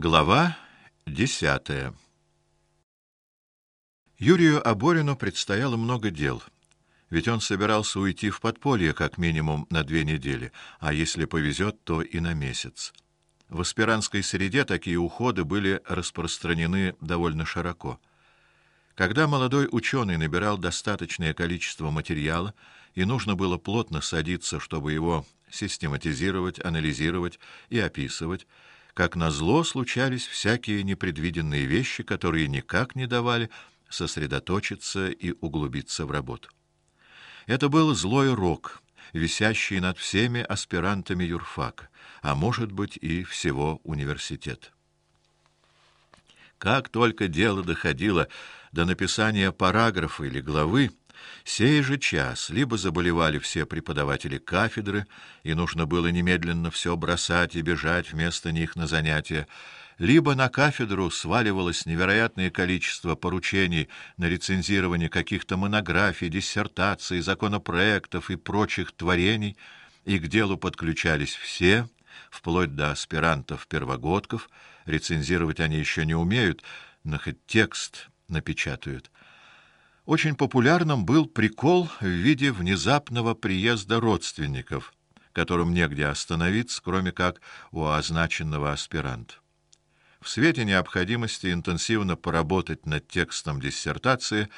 Глава десятая. Юрию Аборину предстояло много дел. Ведь он собирался уйти в подполье как минимум на две недели, а если повезет, то и на месяц. В аспирантской среде такие уходы были распространены довольно широко. Когда молодой ученый набирал достаточное количество материала, и нужно было плотно садиться, чтобы его систематизировать, анализировать и описывать, как назло случались всякие непредвиденные вещи, которые никак не давали сосредоточиться и углубиться в работу. Это был злой рок, висящий над всеми аспирантами юрфака, а может быть и всего университета. Как только дело доходило до написания параграфа или главы, Сей же час либо заболевали все преподаватели кафедры, и нужно было немедленно все бросать и бежать вместо них на занятия, либо на кафедру сваливалось невероятное количество поручений на рецензирование каких-то монографий, диссертаций, законопроектов и прочих творений, и к делу подключались все, вплоть до аспирантов-первогодков. Рецензировать они еще не умеют, но хоть текст напечатают. Очень популярным был прикол в виде внезапного приезда родственников, которым негде остановиться, кроме как у означенного аспиранта. В свете необходимости интенсивно поработать над текстом диссертации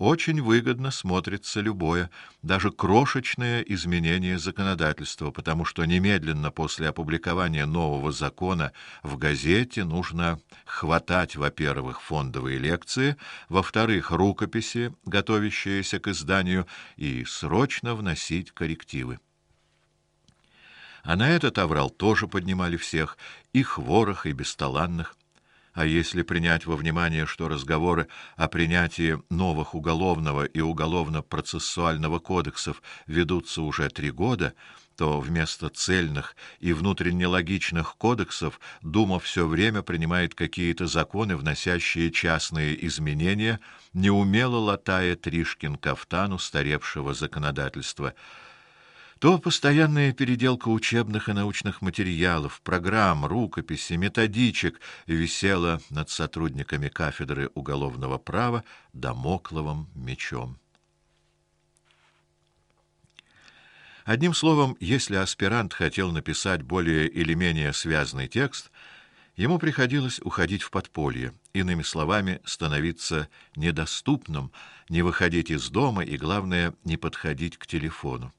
очень выгодно смотрится любое, даже крошечное изменение законодательства, потому что немедленно после опубликования нового закона в газете нужно хватать, во-первых, фондовые лекции, во-вторых, рукописи, готовящиеся к изданию, и срочно вносить коррективы. А на этот аврал тоже поднимали всех, и хворых, и бесталанных. А если принять во внимание, что разговоры о принятии новых уголовного и уголовно-процессуального кодексов ведутся уже три года, то вместо цельных и внутренне логичных кодексов Дума все время принимает какие-то законы, вносящие частные изменения, неумело латая Тришкин кафтан устаревшего законодательства то постоянная переделка учебных и научных материалов, программ, рукописей, методичек висела над сотрудниками кафедры уголовного права дамокловым мечом. Одним словом, если аспирант хотел написать более или менее связный текст, ему приходилось уходить в подполье, иными словами, становиться недоступным, не выходить из дома и главное, не подходить к телефону.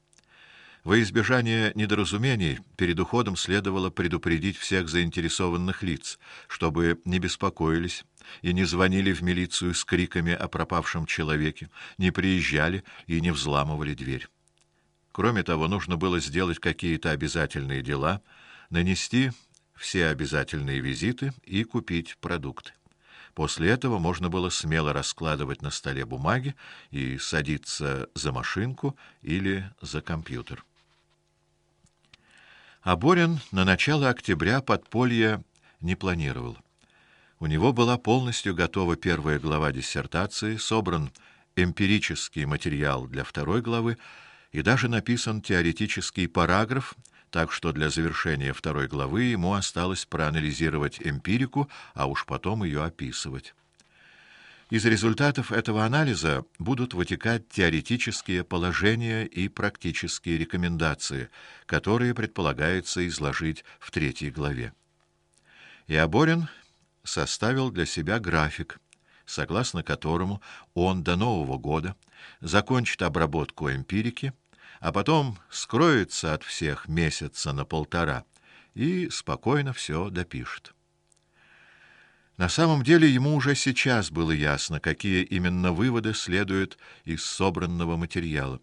Во избежание недоразумений перед уходом следовало предупредить всех заинтересованных лиц, чтобы не беспокоились и не звонили в милицию с криками о пропавшем человеке, не приезжали и не взламывали дверь. Кроме того, нужно было сделать какие-то обязательные дела, нанести все обязательные визиты и купить продукты. После этого можно было смело раскладывать на столе бумаги и садиться за машинку или за компьютер. А Борин на начало октября подполье не планировал. У него была полностью готова первая глава диссертации, собран эмпирический материал для второй главы и даже написан теоретический параграф, так что для завершения второй главы ему осталось проанализировать эмпирику, а уж потом ее описывать. Из результатов этого анализа будут вытекать теоретические положения и практические рекомендации, которые предполагается изложить в третьей главе. И Аборин составил для себя график, согласно которому он до Нового года закончит обработку эмпирики, а потом скроется от всех месяца на полтора и спокойно все допишет. На самом деле ему уже сейчас было ясно, какие именно выводы следуют из собранного материала.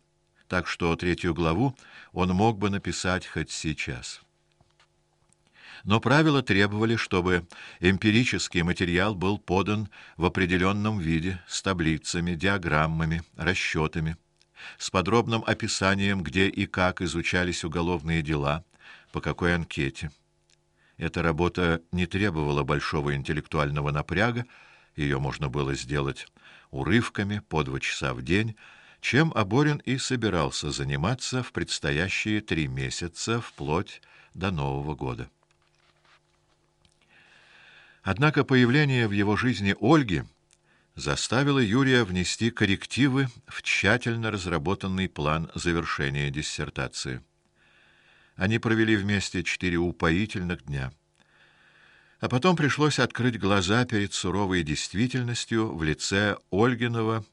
Так что третью главу он мог бы написать хоть сейчас. Но правила требовали, чтобы эмпирический материал был подан в определенном виде, с таблицами, диаграммами, расчетами, с подробным описанием, где и как изучались уголовные дела, по какой анкете. Эта работа не требовала большого интеллектуального напряга, ее можно было сделать урывками по два часа в день, чем Аборин и собирался заниматься в предстоящие три месяца вплоть до Нового года. Однако появление в его жизни Ольги заставило Юрия внести коррективы в тщательно разработанный план завершения диссертации. Они провели вместе четыре упоительных дня. А потом пришлось открыть глаза перед суровой действительностью в лице Ольгиного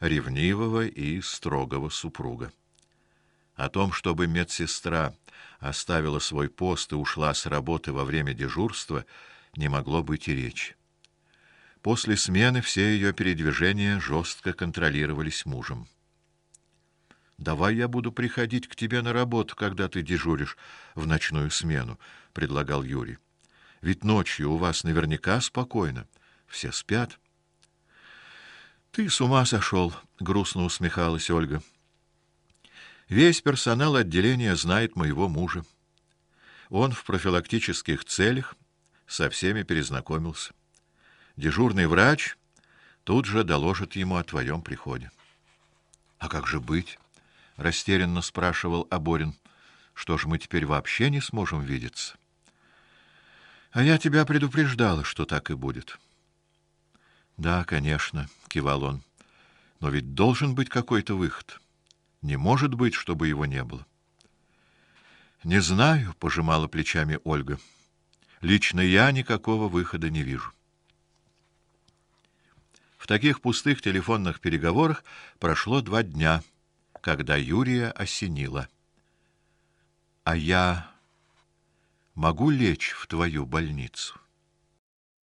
ревнивого и строгого супруга. О том, чтобы медсестра оставила свой пост и ушла с работы во время дежурства, не могло быть и речи. После смены все ее передвижения жестко контролировались мужем. Давай я буду приходить к тебе на работу, когда ты дежуришь в ночную смену, предлагал Юрий. Ведь ночью у вас наверняка спокойно, все спят. Ты с ума сошел, грустно усмехалась Ольга. Весь персонал отделения знает моего мужа. Он в профилактических целях со всеми перезнакомился. Дежурный врач тут же доложит ему о твоем приходе. А как же быть? Растерянно спрашивал Аборин. Что ж мы теперь вообще не сможем видеться? А я тебя предупреждала, что так и будет. Да, конечно, кивал он. Но ведь должен быть какой-то выход. Не может быть, чтобы его не было. Не знаю, пожимала плечами Ольга. Лично я никакого выхода не вижу. В таких пустых телефонных переговорах прошло два дня, когда Юрия осенило. А я могу лечь в твою больницу.